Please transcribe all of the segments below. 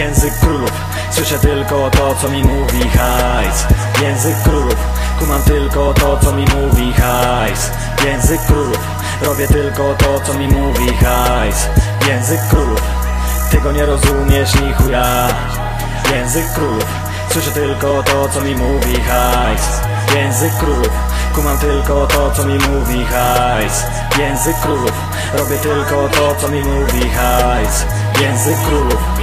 Język królów, słyszę tylko to co mi mówi hajs. Język królów, kumam tylko to co mi mówi hajs. Język królów, robię tylko to co mi mówi hajs. Język królów, ty go nie rozumiesz ni chuja. Język królów, słyszę tylko to co mi mówi hajs. Język królów, kumam tylko to co mi mówi hajs. Język królów, robię tylko to co mi mówi hajs. Język królów,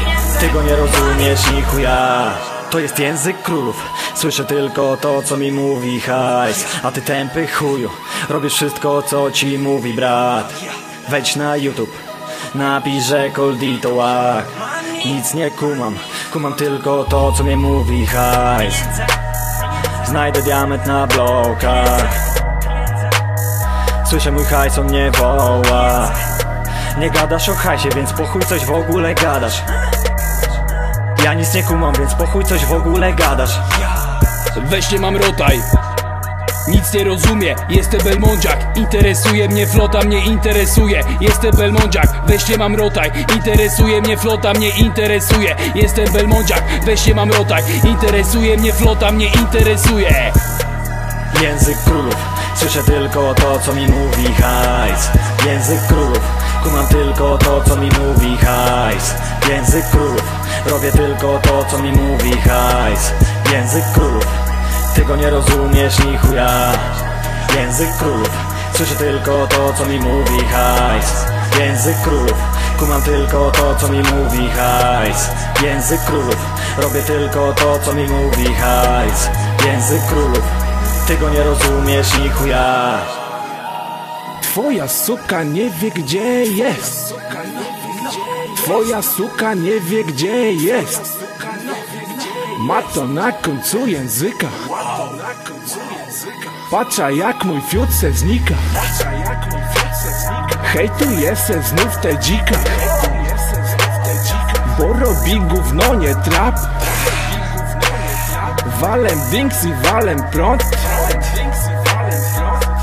ty go nie rozumiesz ni chuja to jest język królów. Słyszę tylko to co mi mówi hajs. A ty tępy chuju Robisz wszystko co ci mówi brat. Wejdź na YouTube. Napisz, że Coldi to łak Nic nie kumam Kumam tylko to co mi mówi hajs. Znajdę diament na blokach. Słyszę mój hajs, on mnie woła. Nie gadasz o hajsie, więc po chuj coś w ogóle gadasz Ja nic nie kumam, więc po chuj coś w ogóle gadasz. Weźcie mam rotaj. Nic nie rozumie, jestem Belmondziak. Interesuje mnie flota, mnie interesuje. Jestem Belmondziak, weźcie mam rotaj. Interesuje mnie flota, mnie interesuje. Jestem Belmondziak, weźcie mam rotaj. Interesuje mnie flota, mnie interesuje. Język królów, słyszę tylko to co mi mówi hajs. Język królów, kumam tylko to co mi mówi hajs. Język królów, robię tylko to co mi mówi hajs. Język królów, ty go nie rozumiesz ni chuja. Język królów, słyszę tylko to co mi mówi hajs. Język królów, kumam tylko to co mi mówi hajs. Język królów, robię tylko to co mi mówi hajs. Język królów, ty go nie rozumiesz ni chuja Twoja suka nie wie gdzie jest. Twoja suka nie wie gdzie jest. Ma to na końcu języka. Patrza jak mój fiut se znika. Hejtuje se znów te dzika. Bo robi gówno nie trap. Walem dings i walem prąd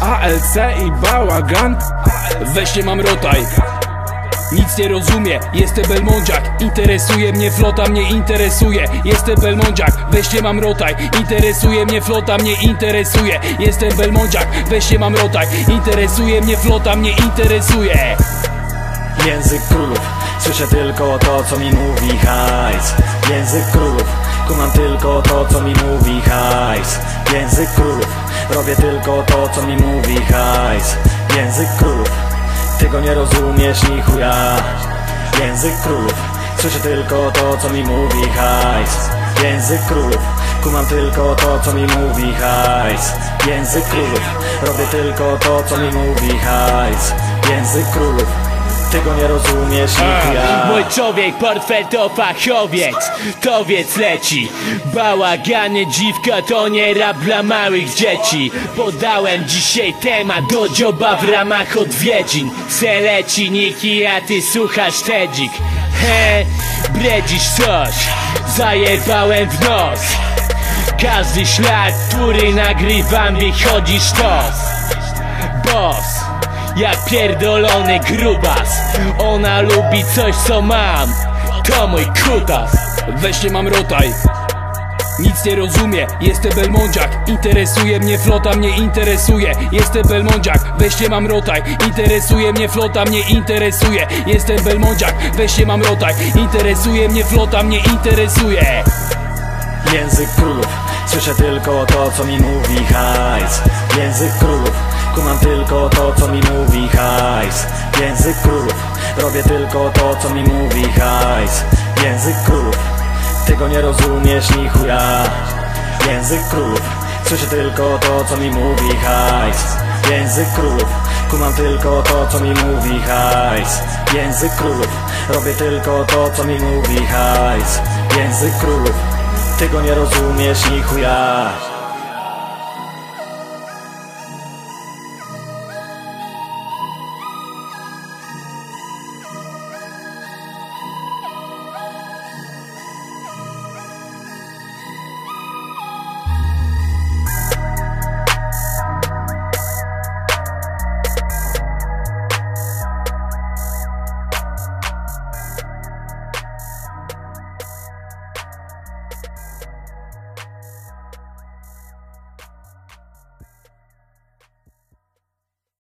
ALC i bałagan. Weźcie mam rotaj. Nic nie rozumie, jestem Belmondziak. Interesuje mnie flota, mnie interesuje. Jestem Belmondziak, weźcie mam rotaj. Interesuje mnie flota, mnie interesuje. Jestem Belmondziak, weźcie mam rotaj. Interesuje mnie flota, mnie interesuje. Język królów, słyszę tylko to co mi mówi hajs. Język królów, kumam tylko to co mi mówi hajs. Język królów, robię tylko to co mi mówi hajs. Język królów, ty go nie rozumiesz ni chuja. Język królów, słyszę tylko to co mi mówi hajs. Język królów, kumam tylko to co mi mówi hajs. Język królów, robię tylko to co mi mówi hajs. Język królów, ty go nie rozumiesz chuja Mój człowiek, portfel to fachowiec. Leci. Bałaganie dziwka to nie rap dla małych dzieci. Podałem dzisiaj temat do dzioba w ramach odwiedzin. Se leci niki, a ty słuchasz tedzik. He, bredzisz coś? Zajebałem w nos. Każdy ślad, który nagrywam wychodzi sztos Boss jak pierdolony grubas. Ona lubi coś co mam. To mój kutas. Weźcie mam rotaj. Nic nie rozumie, jestem Belmondziak. Interesuje mnie flota, mnie interesuje. Jestem Belmondziak, weźcie mam rotaj. Interesuje mnie flota, mnie interesuje. Jestem Belmondziak, weźcie mam rotaj. Interesuje mnie flota, mnie interesuje. Język królów, słyszę tylko to co mi mówi hajs. Język królów, kumam tylko to co mi mówi hajs. Język królów, robię tylko to co mi mówi hajs. Język królów, ty go nie rozumiesz ni chuja. Język królów, słyszę tylko to co mi mówi hajs. Język królów, kumam tylko to co mi mówi hajs. Język królów, robię tylko to co mi mówi hajs. Język królów, ty go nie rozumiesz ni chuja